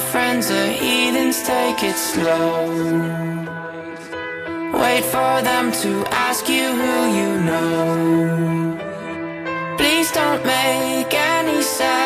friends are heathens, take it slow. Wait for them to ask you who you know. Please don't make any sudden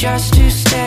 just to stay.